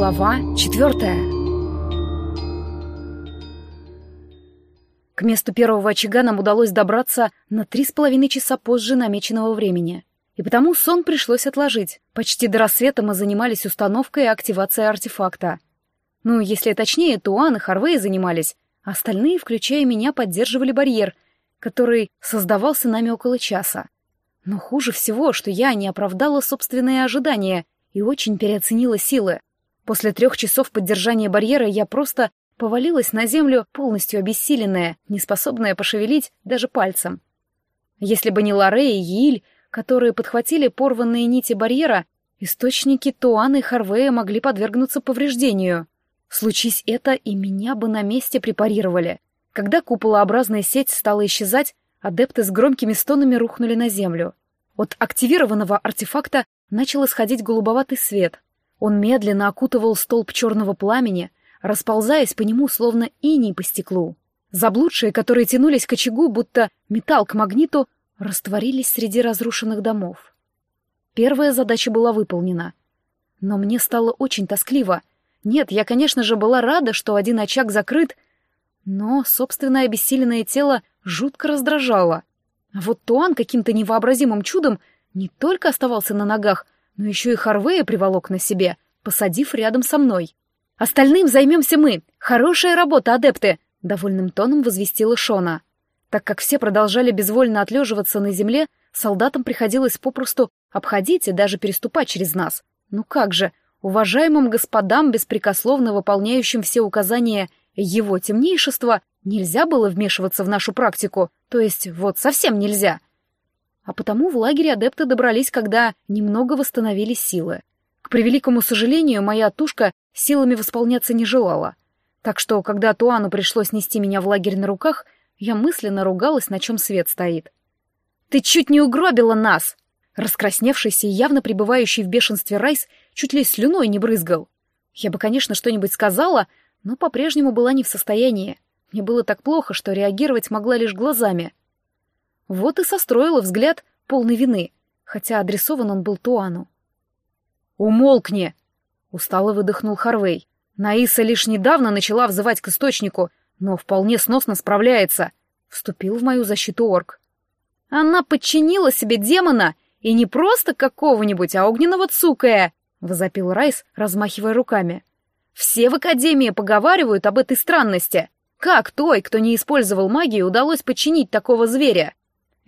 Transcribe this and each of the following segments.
Глава четвертая. К месту первого очага нам удалось добраться на три с половиной часа позже намеченного времени. И потому сон пришлось отложить. Почти до рассвета мы занимались установкой и активацией артефакта. Ну, если точнее, Туан и Харвей занимались, а остальные, включая меня, поддерживали барьер, который создавался нами около часа. Но хуже всего, что я не оправдала собственные ожидания и очень переоценила силы. После трех часов поддержания барьера я просто повалилась на землю, полностью обессиленная, неспособная пошевелить даже пальцем. Если бы не Лоре и Yiиль, которые подхватили порванные нити барьера, источники Туана и Харвея могли подвергнуться повреждению. Случись это, и меня бы на месте препарировали. Когда куполообразная сеть стала исчезать, адепты с громкими стонами рухнули на землю. От активированного артефакта начал исходить голубоватый свет. Он медленно окутывал столб черного пламени, расползаясь по нему, словно иней по стеклу. Заблудшие, которые тянулись к очагу, будто металл к магниту, растворились среди разрушенных домов. Первая задача была выполнена. Но мне стало очень тоскливо. Нет, я, конечно же, была рада, что один очаг закрыт, но собственное обессиленное тело жутко раздражало. А вот Туан каким-то невообразимым чудом не только оставался на ногах, но еще и Харвея приволок на себе, посадив рядом со мной. «Остальным займемся мы! Хорошая работа, адепты!» — довольным тоном возвестила Шона. Так как все продолжали безвольно отлеживаться на земле, солдатам приходилось попросту обходить и даже переступать через нас. Ну как же, уважаемым господам, беспрекословно выполняющим все указания его темнейшества, нельзя было вмешиваться в нашу практику, то есть вот совсем нельзя — а потому в лагере адепты добрались, когда немного восстановились силы. К превеликому сожалению, моя тушка силами восполняться не желала. Так что, когда Туану пришлось нести меня в лагерь на руках, я мысленно ругалась, на чем свет стоит. «Ты чуть не угробила нас!» Раскрасневшийся и явно пребывающий в бешенстве Райс чуть ли слюной не брызгал. Я бы, конечно, что-нибудь сказала, но по-прежнему была не в состоянии. Мне было так плохо, что реагировать могла лишь глазами — вот и состроила взгляд полной вины, хотя адресован он был Туану. «Умолкни!» — устало выдохнул Харвей. «Наиса лишь недавно начала взывать к источнику, но вполне сносно справляется», — вступил в мою защиту орк. «Она подчинила себе демона, и не просто какого-нибудь, а огненного цукая!» — возопил Райс, размахивая руками. «Все в Академии поговаривают об этой странности. Как той, кто не использовал магию, удалось подчинить такого зверя?»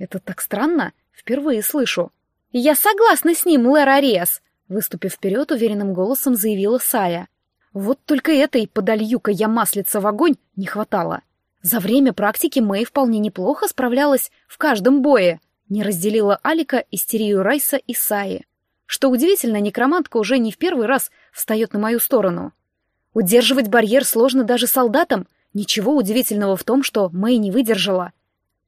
Это так странно. Впервые слышу. «Я согласна с ним, Лэр Ариас!» Выступив вперед, уверенным голосом заявила Сая. Вот только этой подолью-ка я маслица в огонь не хватало. За время практики Мэй вполне неплохо справлялась в каждом бое, не разделила Алика истерию Райса и Саи. Что удивительно, некромантка уже не в первый раз встает на мою сторону. Удерживать барьер сложно даже солдатам. Ничего удивительного в том, что Мэй не выдержала.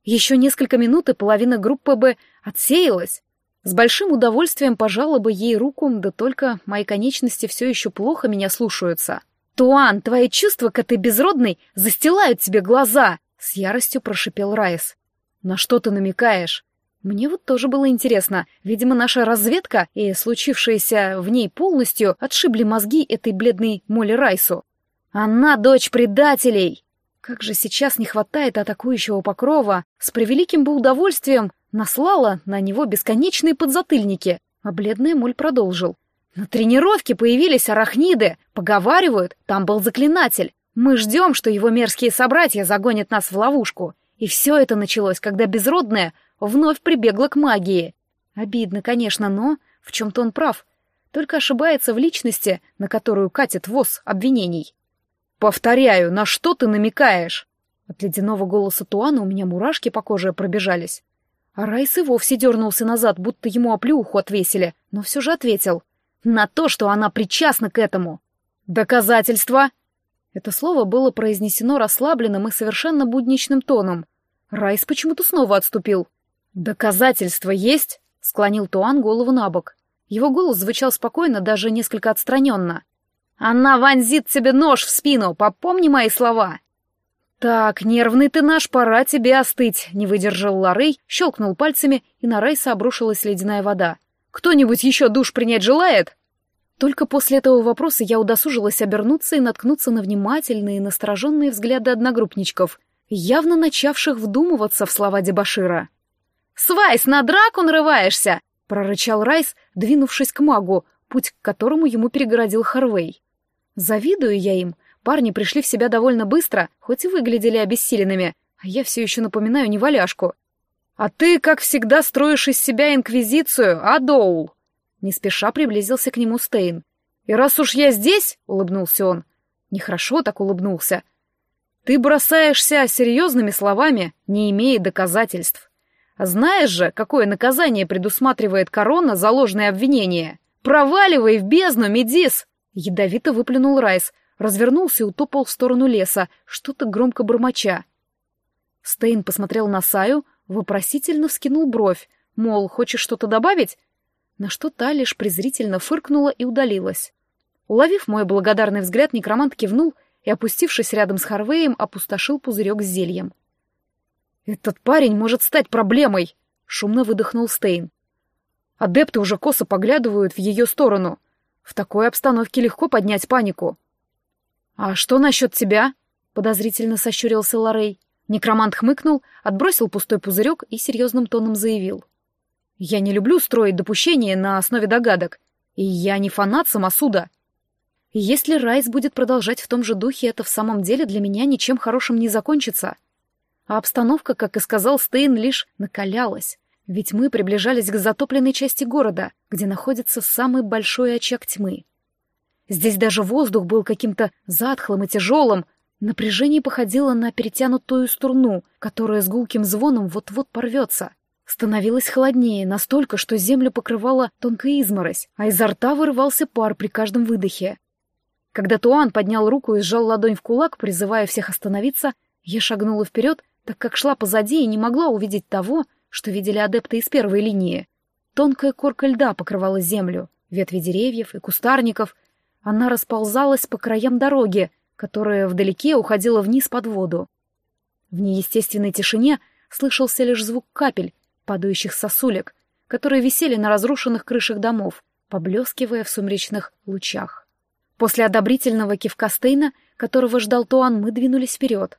Еще несколько минут, и половина группы бы отсеялась. С большим удовольствием пожала бы ей руку, да только мои конечности все еще плохо меня слушаются. «Туан, твои чувства к этой безродной застилают тебе глаза!» — с яростью прошипел Райс. «На что ты намекаешь?» Мне вот тоже было интересно. Видимо, наша разведка и случившееся в ней полностью отшибли мозги этой бледной Молли Райсу. «Она дочь предателей!» Как же сейчас не хватает атакующего покрова, с превеликим бы удовольствием наслала на него бесконечные подзатыльники, а бледный муль продолжил. На тренировке появились арахниды, поговаривают, там был заклинатель. Мы ждем, что его мерзкие собратья загонят нас в ловушку. И все это началось, когда безродная вновь прибегла к магии. Обидно, конечно, но в чем-то он прав. Только ошибается в личности, на которую катит воз обвинений. «Повторяю, на что ты намекаешь?» От ледяного голоса Туана у меня мурашки по коже пробежались. А Райс и вовсе дернулся назад, будто ему оплюху отвесили, но все же ответил. «На то, что она причастна к этому!» «Доказательства!» Это слово было произнесено расслабленным и совершенно будничным тоном. Райс почему-то снова отступил. «Доказательства есть?» — склонил Туан голову на бок. Его голос звучал спокойно, даже несколько отстраненно. Она вонзит тебе нож в спину, попомни мои слова. Так, нервный ты наш, пора тебе остыть, не выдержал Ларей, щелкнул пальцами, и на Рейса обрушилась ледяная вода. Кто-нибудь еще душ принять желает? Только после этого вопроса я удосужилась обернуться и наткнуться на внимательные и настороженные взгляды одногруппничков, явно начавших вдумываться в слова дебашира. «Свайс, на драку нарываешься!» — прорычал Райс, двинувшись к магу, путь к которому ему перегородил Харвей. Завидую я им. Парни пришли в себя довольно быстро, хоть и выглядели обессиленными, а я все еще напоминаю неваляшку. «А ты, как всегда, строишь из себя инквизицию, а, Доул?» Не спеша приблизился к нему Стейн. «И раз уж я здесь», — улыбнулся он, — нехорошо так улыбнулся, — «ты бросаешься серьезными словами, не имея доказательств. Знаешь же, какое наказание предусматривает корона за ложное обвинение? Проваливай в бездну, Медис!» Ядовито выплюнул Райс, развернулся и утопал в сторону леса, что-то громко бормоча. Стейн посмотрел на Саю, вопросительно вскинул бровь, мол, хочешь что-то добавить? На что та лишь презрительно фыркнула и удалилась. Уловив мой благодарный взгляд, некромант кивнул и, опустившись рядом с Харвеем, опустошил пузырек с зельем. «Этот парень может стать проблемой!» — шумно выдохнул Стейн. «Адепты уже косо поглядывают в ее сторону. В такой обстановке легко поднять панику». «А что насчет тебя?» — подозрительно сощурился Лорей. Некромант хмыкнул, отбросил пустой пузырек и серьезным тоном заявил. «Я не люблю строить допущения на основе догадок, и я не фанат самосуда. Если Райс будет продолжать в том же духе, это в самом деле для меня ничем хорошим не закончится». А обстановка, как и сказал Стейн, лишь накалялась. Ведь мы приближались к затопленной части города, где находится самый большой очаг тьмы. Здесь даже воздух был каким-то затхлым и тяжелым, напряжение походило на перетянутую струну, которая с гулким звоном вот-вот порвется. Становилось холоднее, настолько, что землю покрывала тонкая изморозь, а изо рта вырывался пар при каждом выдохе. Когда Туан поднял руку и сжал ладонь в кулак, призывая всех остановиться, я шагнула вперед так как шла позади и не могла увидеть того, что видели адепты из первой линии. Тонкая корка льда покрывала землю, ветви деревьев и кустарников. Она расползалась по краям дороги, которая вдалеке уходила вниз под воду. В неестественной тишине слышался лишь звук капель, падающих сосулек, которые висели на разрушенных крышах домов, поблескивая в сумеречных лучах. После одобрительного кивка Стейна, которого ждал Туан, мы двинулись вперед.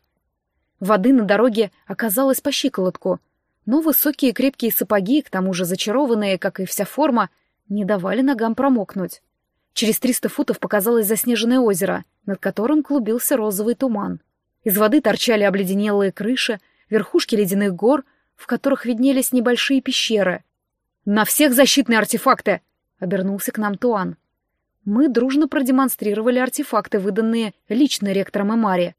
Воды на дороге оказалось по щиколотку, но высокие крепкие сапоги, к тому же зачарованные, как и вся форма, не давали ногам промокнуть. Через триста футов показалось заснеженное озеро, над которым клубился розовый туман. Из воды торчали обледенелые крыши, верхушки ледяных гор, в которых виднелись небольшие пещеры. «На всех защитные артефакты!» — обернулся к нам Туан. Мы дружно продемонстрировали артефакты, выданные лично ректором Эмари.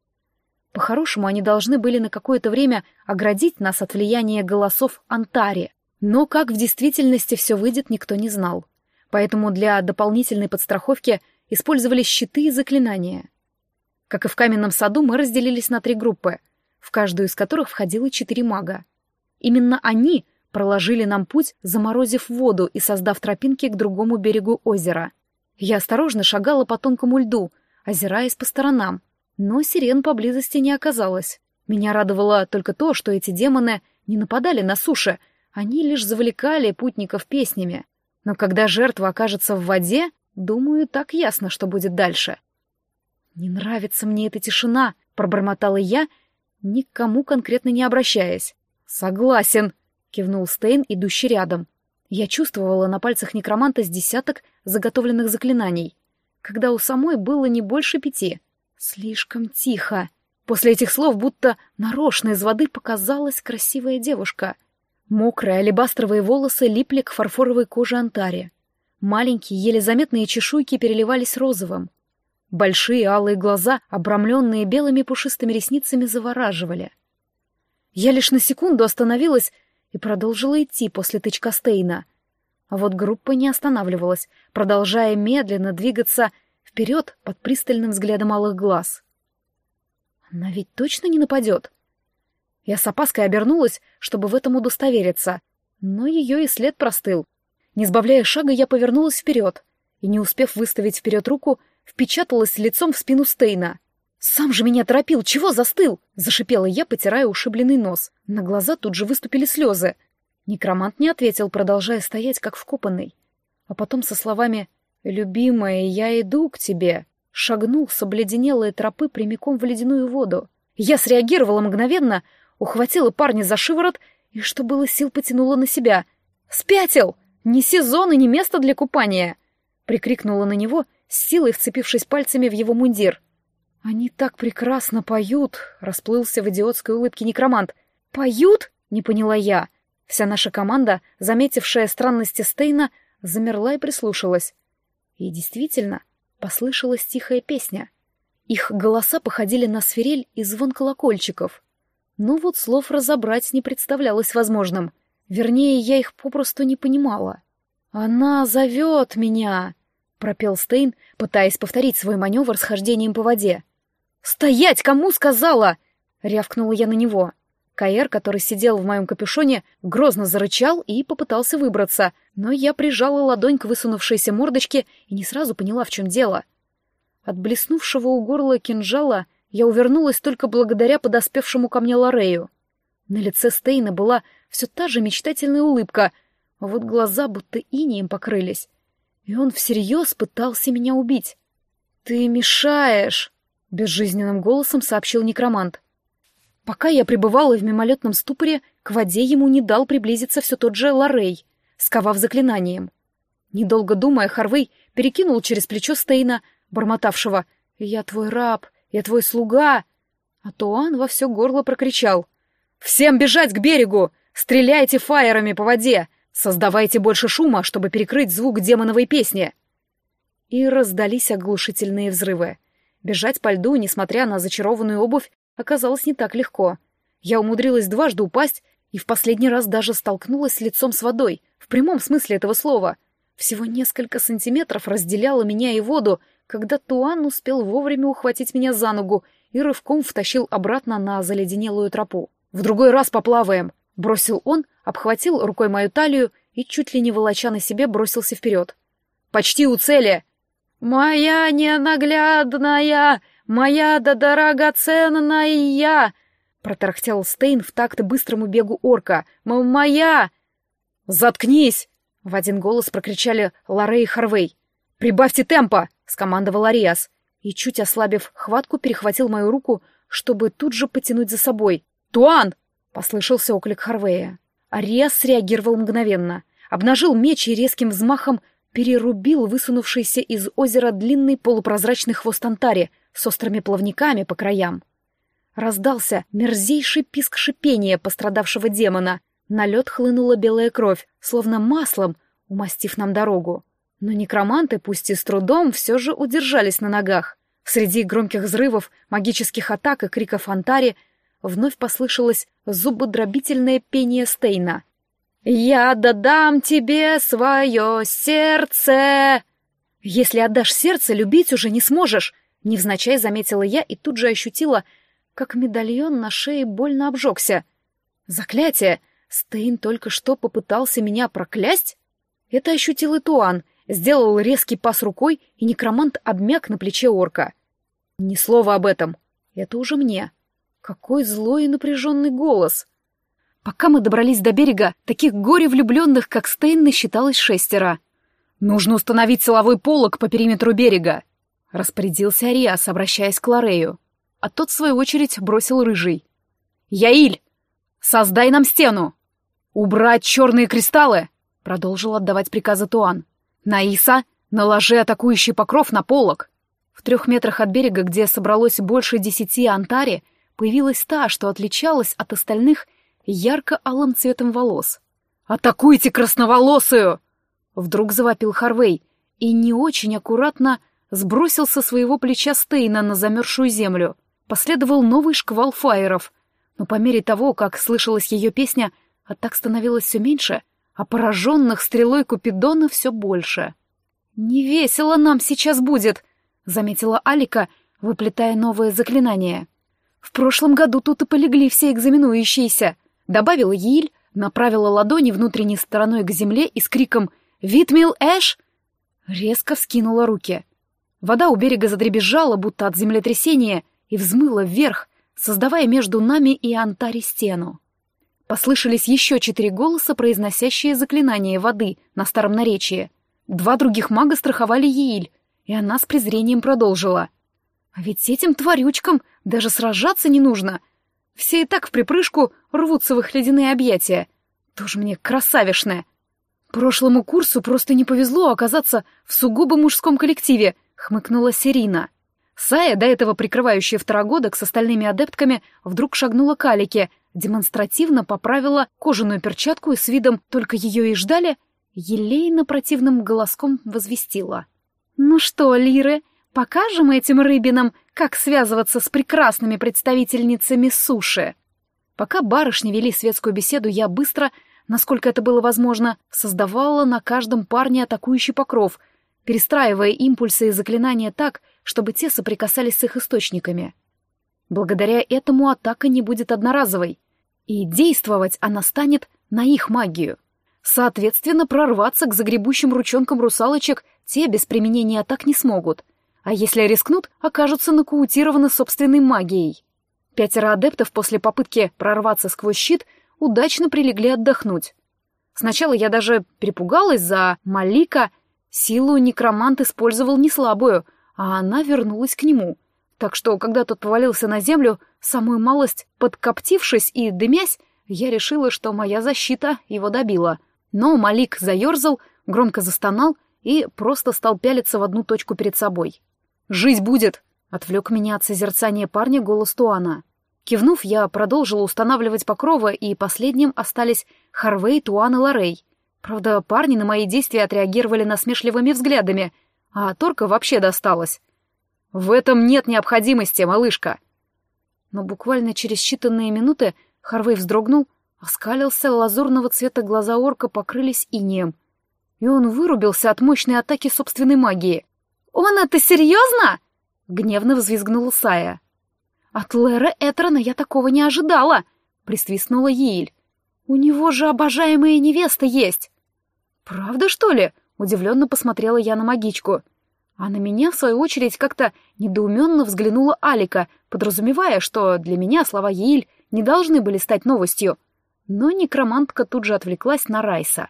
По-хорошему, они должны были на какое-то время оградить нас от влияния голосов Антари. Но как в действительности все выйдет, никто не знал. Поэтому для дополнительной подстраховки использовались щиты и заклинания. Как и в каменном саду, мы разделились на три группы, в каждую из которых входило четыре мага. Именно они проложили нам путь, заморозив воду и создав тропинки к другому берегу озера. Я осторожно шагала по тонкому льду, озираясь по сторонам, но сирен поблизости не оказалось. Меня радовало только то, что эти демоны не нападали на суше, они лишь завлекали путников песнями. Но когда жертва окажется в воде, думаю, так ясно, что будет дальше. «Не нравится мне эта тишина», — пробормотала я, никому конкретно не обращаясь. «Согласен», — кивнул Стейн, идущий рядом. Я чувствовала на пальцах некроманта с десяток заготовленных заклинаний, когда у самой было не больше пяти — Слишком тихо. После этих слов будто нарочно из воды показалась красивая девушка. Мокрые алебастровые волосы липли к фарфоровой коже Антари. Маленькие, еле заметные чешуйки переливались розовым. Большие алые глаза, обрамленные белыми пушистыми ресницами, завораживали. Я лишь на секунду остановилась и продолжила идти после тычка Стейна. А вот группа не останавливалась, продолжая медленно двигаться вперед под пристальным взглядом алых глаз. Она ведь точно не нападет? Я с опаской обернулась, чтобы в этом удостовериться, но ее и след простыл. Не сбавляя шага, я повернулась вперед и, не успев выставить вперед руку, впечаталась лицом в спину Стейна. «Сам же меня торопил! Чего застыл?» — зашипела я, потирая ушибленный нос. На глаза тут же выступили слезы. Некромант не ответил, продолжая стоять, как вкопанный. А потом со словами «Любимая, я иду к тебе», — шагнул с обледенелой тропы прямиком в ледяную воду. Я среагировала мгновенно, ухватила парня за шиворот и, что было сил, потянула на себя. «Спятил! Ни сезон и ни место для купания!» Прикрикнула на него, с силой вцепившись пальцами в его мундир. «Они так прекрасно поют!» — расплылся в идиотской улыбке некромант. «Поют?» — не поняла я. Вся наша команда, заметившая странности Стейна, замерла и прислушалась. И действительно, послышалась тихая песня. Их голоса походили на свирель и звон колокольчиков. Но вот слов разобрать не представлялось возможным. Вернее, я их попросту не понимала. «Она зовет меня!» — пропел Стейн, пытаясь повторить свой маневр с хождением по воде. «Стоять! Кому сказала?» — рявкнула я на него. Каэр, который сидел в моем капюшоне, грозно зарычал и попытался выбраться, но я прижала ладонь к высунувшейся мордочке и не сразу поняла, в чем дело. От блеснувшего у горла кинжала я увернулась только благодаря подоспевшему ко мне Лорею. На лице Стейна была все та же мечтательная улыбка, а вот глаза будто инеем покрылись. И он всерьез пытался меня убить. «Ты мешаешь!» — безжизненным голосом сообщил некромант. Пока я пребывала в мимолетном ступоре, к воде ему не дал приблизиться все тот же Лорей, сковав заклинанием. Недолго думая, Харвей перекинул через плечо Стейна, бормотавшего «Я твой раб, я твой слуга!» А Туан во все горло прокричал «Всем бежать к берегу! Стреляйте фаерами по воде! Создавайте больше шума, чтобы перекрыть звук демоновой песни!» И раздались оглушительные взрывы. Бежать по льду, несмотря на зачарованную обувь, оказалось не так легко. Я умудрилась дважды упасть и в последний раз даже столкнулась лицом с водой, в прямом смысле этого слова. Всего несколько сантиметров разделяло меня и воду, когда Туан успел вовремя ухватить меня за ногу и рывком втащил обратно на заледенелую тропу. «В другой раз поплаваем!» — бросил он, обхватил рукой мою талию и, чуть ли не волоча на себе, бросился вперед. «Почти у цели!» «Моя ненаглядная, моя да дорогоценная!» Протарахтел Стейн в такт быстрому бегу орка. «Моя!» «Заткнись!» — в один голос прокричали Лорей и Харвей. «Прибавьте темпа!» — скомандовал Ариас. И, чуть ослабив хватку, перехватил мою руку, чтобы тут же потянуть за собой. «Туан!» — послышался оклик Харвея. Ариас среагировал мгновенно. Обнажил меч и резким взмахом перерубил высунувшийся из озера длинный полупрозрачный хвост антари с острыми плавниками по краям. Раздался мерзейший писк шипения пострадавшего демона. На лед хлынула белая кровь, словно маслом, умастив нам дорогу. Но некроманты, пусть и с трудом, все же удержались на ногах. Среди громких взрывов, магических атак и криков Антари вновь послышалось зубодробительное пение Стейна — «Я додам тебе свое сердце!» «Если отдашь сердце, любить уже не сможешь!» Невзначай заметила я и тут же ощутила, как медальон на шее больно обжегся. «Заклятие! Стейн только что попытался меня проклясть?» Это ощутил и Туан, сделал резкий пас рукой, и некромант обмяк на плече орка. «Ни слова об этом. Это уже мне. Какой злой и напряженный голос!» Пока мы добрались до берега, таких горе влюбленных, как Стейн, насчиталось шестеро. «Нужно установить силовой полог по периметру берега», — распорядился Ариас, обращаясь к Лорею. А тот, в свою очередь, бросил рыжий. «Яиль, создай нам стену!» «Убрать черные кристаллы!» — продолжил отдавать приказы Туан. «Наиса, наложи атакующий покров на полог!» В трех метрах от берега, где собралось больше десяти антари, появилась та, что отличалась от остальных ярко-алым цветом волос. «Атакуйте красноволосую!» Вдруг завопил Харвей и не очень аккуратно сбросил со своего плеча Стейна на замерзшую землю. Последовал новый шквал фаеров, но по мере того, как слышалась ее песня, атак становилось все меньше, а пораженных стрелой Купидона все больше. «Не весело нам сейчас будет», — заметила Алика, выплетая новое заклинание. «В прошлом году тут и полегли все экзаменующиеся. Добавила Йиль, направила ладони внутренней стороной к земле и с криком «Витмил Эш!» резко вскинула руки. Вода у берега задребезжала, будто от землетрясения, и взмыла вверх, создавая между нами и Антари стену. Послышались еще четыре голоса, произносящие заклинание воды на старом наречии. Два других мага страховали Еиль, и она с презрением продолжила. А ведь этим тварючкам даже сражаться не нужно. Все и так в припрыжку рвутся в их ледяные объятия. Тоже мне красавишная. Прошлому курсу просто не повезло оказаться в сугубо мужском коллективе, хмыкнула Серина. Сая, до этого прикрывающая второгодок с остальными адептками, вдруг шагнула к Алике, демонстративно поправила кожаную перчатку и с видом «только ее и ждали», елейно противным голоском возвестила. «Ну что, Лиры, покажем этим рыбинам, как связываться с прекрасными представительницами суши?» Пока барышни вели светскую беседу, я быстро, насколько это было возможно, создавала на каждом парне атакующий покров, перестраивая импульсы и заклинания так, чтобы те соприкасались с их источниками. Благодаря этому атака не будет одноразовой, и действовать она станет на их магию. Соответственно, прорваться к загребущим ручонкам русалочек те без применения атак не смогут, а если рискнут, окажутся нокаутированы собственной магией. Пятеро адептов после попытки прорваться сквозь щит удачно прилегли отдохнуть. Сначала я даже перепугалась за Малика, силу некромант использовал не слабую, а она вернулась к нему. Так что, когда тот повалился на землю, самую малость подкоптившись и дымясь, я решила, что моя защита его добила. Но Малик заерзал, громко застонал и просто стал пялиться в одну точку перед собой. «Жить будет!» — отвлек меня от созерцания парня голос Туана. Кивнув, я продолжила устанавливать покровы, и последним остались Харвей, Туан и Лорей. Правда, парни на мои действия отреагировали насмешливыми взглядами, а Торка вообще досталось. «В этом нет необходимости, малышка!» Но буквально через считанные минуты Харвей вздрогнул, оскалился, лазурного цвета глаза орка покрылись инеем, и он вырубился от мощной атаки собственной магии. «Он это серьезно?» — гневно взвизгнула Сая. «От Лера Этрона я такого не ожидала!» — присвистнула Йиль. «У него же обожаемая невеста есть!» «Правда, что ли?» — удивленно посмотрела я на магичку. А на меня, в свою очередь, как-то недоуменно взглянула Алика, подразумевая, что для меня слова Йиль не должны были стать новостью. Но некромантка тут же отвлеклась на Райса.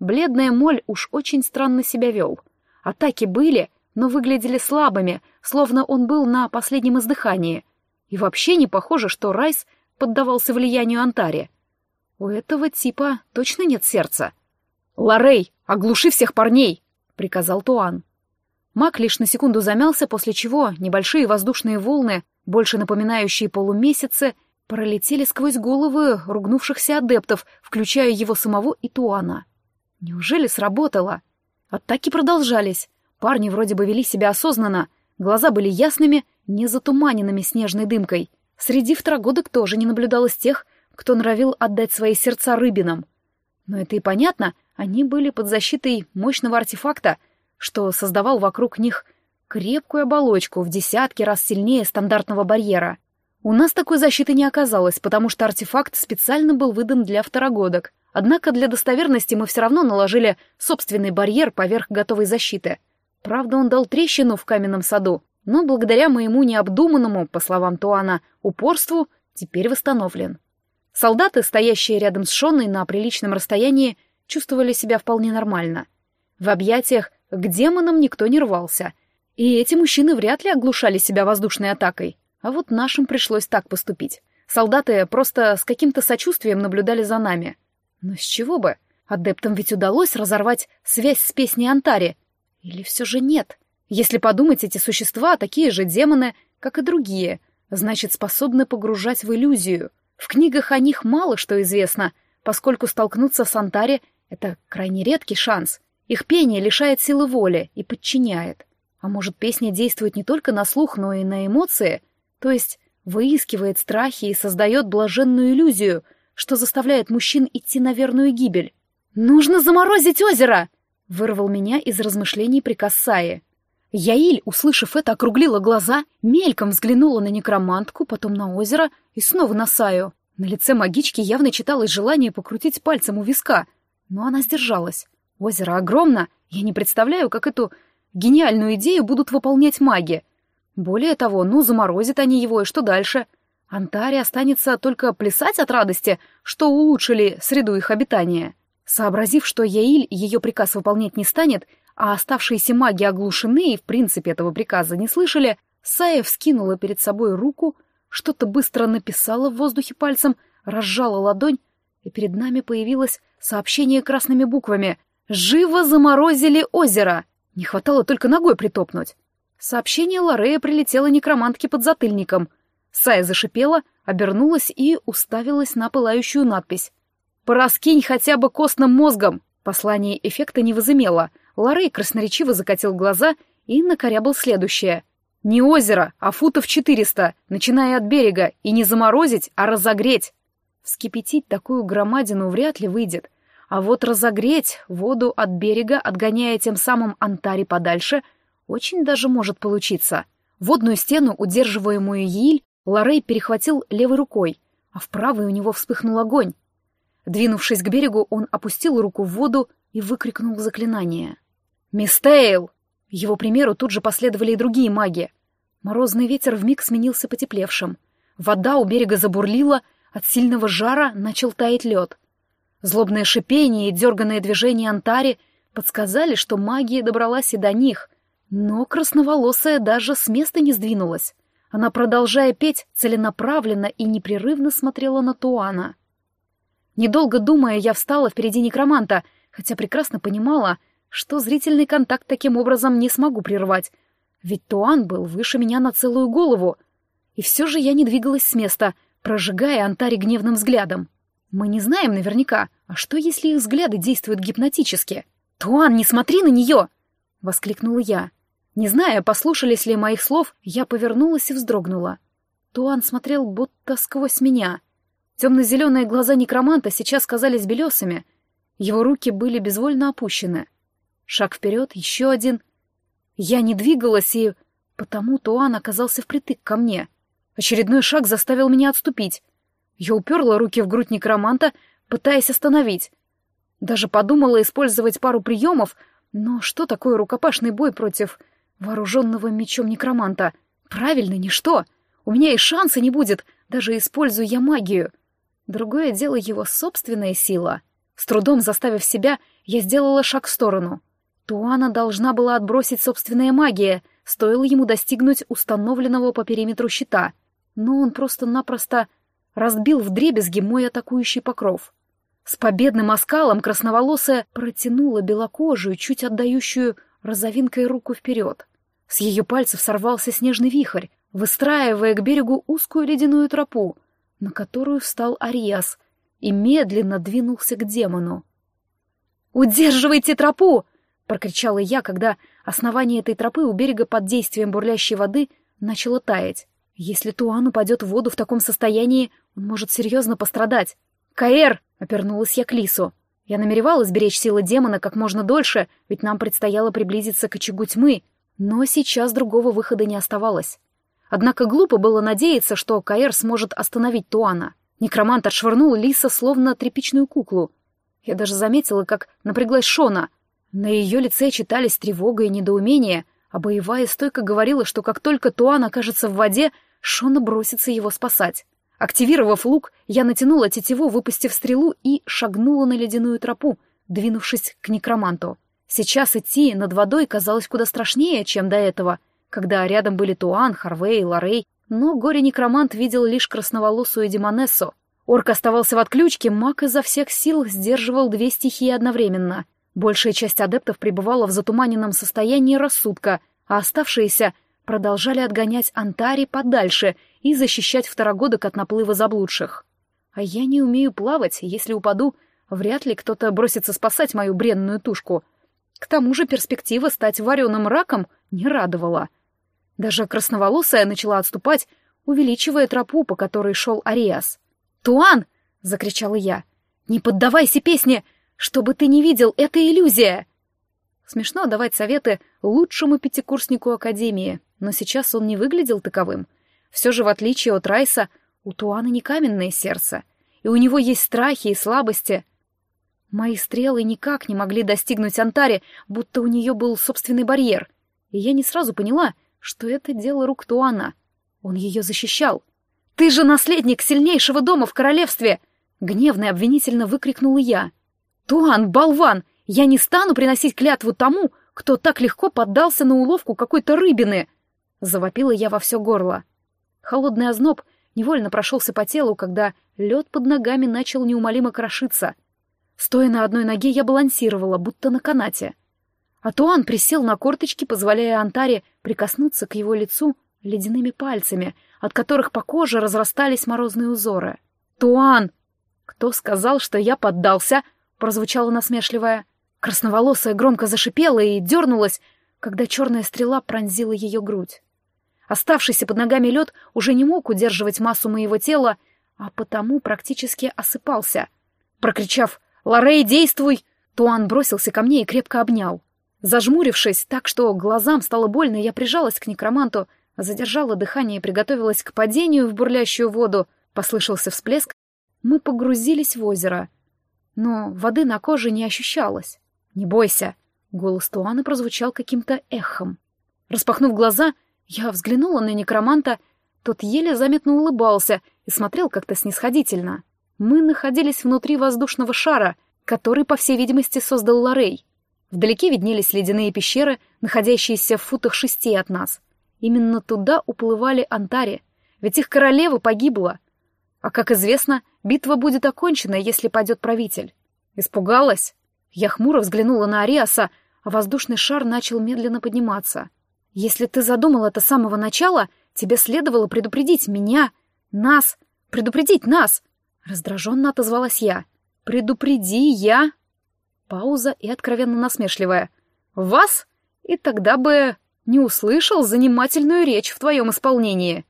Бледная моль уж очень странно себя вел. Атаки были, но выглядели слабыми, словно он был на последнем издыхании. И вообще не похоже, что Райс поддавался влиянию Антари. У этого типа точно нет сердца. «Лорей, оглуши всех парней!» — приказал Туан. Маг лишь на секунду замялся, после чего небольшие воздушные волны, больше напоминающие полумесяцы, пролетели сквозь головы ругнувшихся адептов, включая его самого и Туана. Неужели сработало? Атаки продолжались. Парни вроде бы вели себя осознанно, глаза были ясными, не затуманенными снежной дымкой. Среди второгодок тоже не наблюдалось тех, кто норовил отдать свои сердца рыбинам. Но это и понятно, они были под защитой мощного артефакта, что создавал вокруг них крепкую оболочку в десятки раз сильнее стандартного барьера. У нас такой защиты не оказалось, потому что артефакт специально был выдан для второгодок. Однако для достоверности мы все равно наложили собственный барьер поверх готовой защиты. Правда, он дал трещину в каменном саду, но благодаря моему необдуманному, по словам Туана, упорству, теперь восстановлен. Солдаты, стоящие рядом с Шонной на приличном расстоянии, чувствовали себя вполне нормально. В объятиях к демонам никто не рвался, и эти мужчины вряд ли оглушали себя воздушной атакой. А вот нашим пришлось так поступить. Солдаты просто с каким-то сочувствием наблюдали за нами. Но с чего бы? Адептам ведь удалось разорвать связь с песней Антари. Или все же нет? Если подумать, эти существа такие же демоны, как и другие, значит, способны погружать в иллюзию. В книгах о них мало что известно, поскольку столкнуться с Антари — это крайне редкий шанс. Их пение лишает силы воли и подчиняет. А может, песня действует не только на слух, но и на эмоции, то есть выискивает страхи и создает блаженную иллюзию, что заставляет мужчин идти на верную гибель. «Нужно заморозить озеро!» — вырвал меня из размышлений приказ Саи. Яиль, услышав это, округлила глаза, мельком взглянула на некромантку, потом на озеро и снова на Саю. На лице магички явно читалось желание покрутить пальцем у виска, но она сдержалась. Озеро огромно, я не представляю, как эту гениальную идею будут выполнять маги. Более того, ну, заморозят они его, и что дальше? Антаре останется только плясать от радости, что улучшили среду их обитания. Сообразив, что Яиль ее приказ выполнять не станет, а оставшиеся маги оглушены и в принципе этого приказа не слышали, Сая вскинула перед собой руку, что-то быстро написала в воздухе пальцем, разжала ладонь, и перед нами появилось сообщение красными буквами «Живо заморозили озеро!» Не хватало только ногой притопнуть. Сообщение Лорея прилетело некромантке под затыльником. Сая зашипела, обернулась и уставилась на пылающую надпись. «Пораскинь хотя бы костным мозгом!» Послание эффекта не возымело. Лорей красноречиво закатил глаза и накорябал следующее. «Не озеро, а футов четыреста, начиная от берега, и не заморозить, а разогреть!» Вскипятить такую громадину вряд ли выйдет, а вот разогреть воду от берега, отгоняя тем самым Антари подальше, очень даже может получиться. Водную стену, удерживаемую Йиль, Лорей перехватил левой рукой, а в правой у него вспыхнул огонь. Двинувшись к берегу, он опустил руку в воду и выкрикнул заклинание. «Мистейл!» Его примеру тут же последовали и другие маги. Морозный ветер вмиг сменился потеплевшим. Вода у берега забурлила, от сильного жара начал таять лед. Злобное шипение и дерганное движение Антари подсказали, что магия добралась и до них, но красноволосая даже с места не сдвинулась. Она, продолжая петь, целенаправленно и непрерывно смотрела на Туана. Недолго думая, я встала впереди некроманта, хотя прекрасно понимала, что зрительный контакт таким образом не смогу прервать, ведь Туан был выше меня на целую голову. И все же я не двигалась с места, прожигая Антари гневным взглядом. Мы не знаем наверняка, а что, если их взгляды действуют гипнотически? «Туан, не смотри на нее!» — воскликнула я. Не зная, послушались ли моих слов, я повернулась и вздрогнула. Туан смотрел будто сквозь меня — Темно-зеленые глаза некроманта сейчас казались белесыми. Его руки были безвольно опущены. Шаг вперед, еще один. Я не двигалась, и потому Туан оказался впритык ко мне. Очередной шаг заставил меня отступить. Я уперла руки в грудь некроманта, пытаясь остановить. Даже подумала использовать пару приемов, но что такое рукопашный бой против вооруженного мечом некроманта? Правильно, ничто. У меня и шанса не будет, даже используя я магию. Другое дело его собственная сила. С трудом заставив себя, я сделала шаг в сторону. Туана должна была отбросить собственная магия, стоило ему достигнуть установленного по периметру щита. Но он просто-напросто разбил вдребезги мой атакующий покров. С победным оскалом красноволосая протянула белокожую, чуть отдающую розовинкой руку вперед. С ее пальцев сорвался снежный вихрь, выстраивая к берегу узкую ледяную тропу — на которую встал Ариас и медленно двинулся к демону. «Удерживайте тропу!» — прокричала я, когда основание этой тропы у берега под действием бурлящей воды начало таять. Если Туан упадет в воду в таком состоянии, он может серьезно пострадать. «Каэр!» — опернулась я к Лису. Я намеревалась беречь силы демона как можно дольше, ведь нам предстояло приблизиться к очагу тьмы, но сейчас другого выхода не оставалось. Однако глупо было надеяться, что Каэр сможет остановить Туана. Некромант отшвырнул Лиса словно тряпичную куклу. Я даже заметила, как напряглась Шона. На ее лице читались тревога и недоумение, а боевая стойка говорила, что как только Туан окажется в воде, Шона бросится его спасать. Активировав лук, я натянула тетиву, выпустив стрелу, и шагнула на ледяную тропу, двинувшись к некроманту. Сейчас идти над водой казалось куда страшнее, чем до этого — когда рядом были Туан, Харвей Лорей, но горе-некромант видел лишь красноволосую Демонессу. Орк оставался в отключке, маг изо всех сил сдерживал две стихии одновременно. Большая часть адептов пребывала в затуманенном состоянии рассудка, а оставшиеся продолжали отгонять Антари подальше и защищать второгодок от наплыва заблудших. А я не умею плавать, если упаду, вряд ли кто-то бросится спасать мою бренную тушку. К тому же перспектива стать вареным раком не радовала — даже красноволосая начала отступать, увеличивая тропу, по которой шел Ариас. «Туан!» — закричала я. «Не поддавайся песне! Что бы ты ни видел, это иллюзия!» Смешно давать советы лучшему пятикурснику Академии, но сейчас он не выглядел таковым. Все же, в отличие от Райса, у Туана не каменное сердце, и у него есть страхи и слабости. Мои стрелы никак не могли достигнуть Антари, будто у нее был собственный барьер, и я не сразу поняла — что это дело рук Туана. Он ее защищал. «Ты же наследник сильнейшего дома в королевстве!» Гневно и обвинительно выкрикнула я. «Туан, болван! Я не стану приносить клятву тому, кто так легко поддался на уловку какой-то рыбины? Завопила я во все горло. Холодный озноб невольно прошелся по телу, когда лед под ногами начал неумолимо крошиться. Стоя на одной ноге, я балансировала, будто на канате. А Туан присел на корточки, позволяя Антаре прикоснуться к его лицу ледяными пальцами, от которых по коже разрастались морозные узоры. «Туан!» «Кто сказал, что я поддался?» — прозвучало насмешливое. Красноволосая громко зашипела и дернулась, когда черная стрела пронзила ее грудь. Оставшийся под ногами лед уже не мог удерживать массу моего тела, а потому практически осыпался. Прокричав «Лорей, действуй!», Туан бросился ко мне и крепко обнял. Зажмурившись так, что глазам стало больно, я прижалась к некроманту, задержала дыхание и приготовилась к падению в бурлящую воду. Послышался всплеск. Мы погрузились в озеро. Но воды на коже не ощущалось. «Не бойся!» — голос Туаны прозвучал каким-то эхом. Распахнув глаза, я взглянула на некроманта, тот еле заметно улыбался и смотрел как-то снисходительно. Мы находились внутри воздушного шара, который, по всей видимости, создал Лорей. Вдалеке виднелись ледяные пещеры, находящиеся в футах шести от нас. Именно туда уплывали Антари, ведь их королева погибла. А, как известно, битва будет окончена, если пойдет правитель. Испугалась? Я хмуро взглянула на Ариаса, а воздушный шар начал медленно подниматься. «Если ты задумал это с самого начала, тебе следовало предупредить меня, нас, предупредить нас!» Раздраженно отозвалась я. «Предупреди я!» Пауза и откровенно насмешливая. «Вас? И тогда бы не услышал занимательную речь в твоем исполнении!»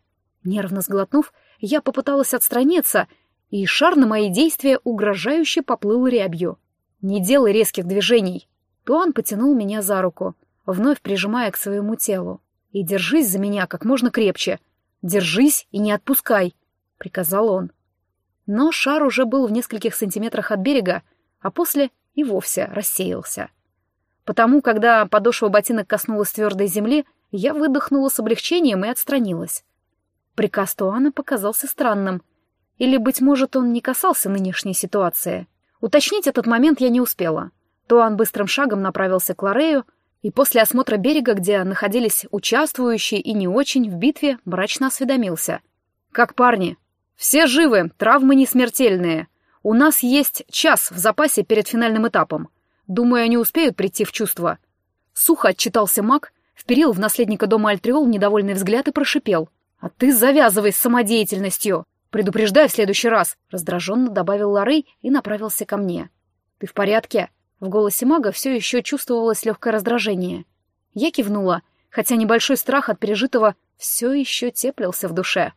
Нервно сглотнув, я попыталась отстраниться, и шар на мои действия угрожающе поплыл рябью. «Не делай резких движений!» Туан потянул меня за руку, вновь прижимая к своему телу. «И держись за меня как можно крепче. Держись и не отпускай!» — приказал он. Но шар уже был в нескольких сантиметрах от берега, а после и вовсе рассеялся. Потому, когда подошва ботинок коснулась твердой земли, я выдохнула с облегчением и отстранилась. Приказ Туана показался странным. Или, быть может, он не касался нынешней ситуации. Уточнить этот момент я не успела. Туан быстрым шагом направился к Лорею, и после осмотра берега, где находились участвующие и не очень в битве, мрачно осведомился. «Как парни? Все живы, травмы не смертельные. У нас есть час в запасе перед финальным этапом. Думаю, они успеют прийти в чувство». Сухо отчитался маг, вперил в наследника дома Альтриол недовольный взгляд и прошипел. «А ты завязывай с самодеятельностью!» «Предупреждай в следующий раз», — раздраженно добавил Лары и направился ко мне. «Ты в порядке?» В голосе мага все еще чувствовалось легкое раздражение. Я кивнула, хотя небольшой страх от пережитого все еще теплился в душе.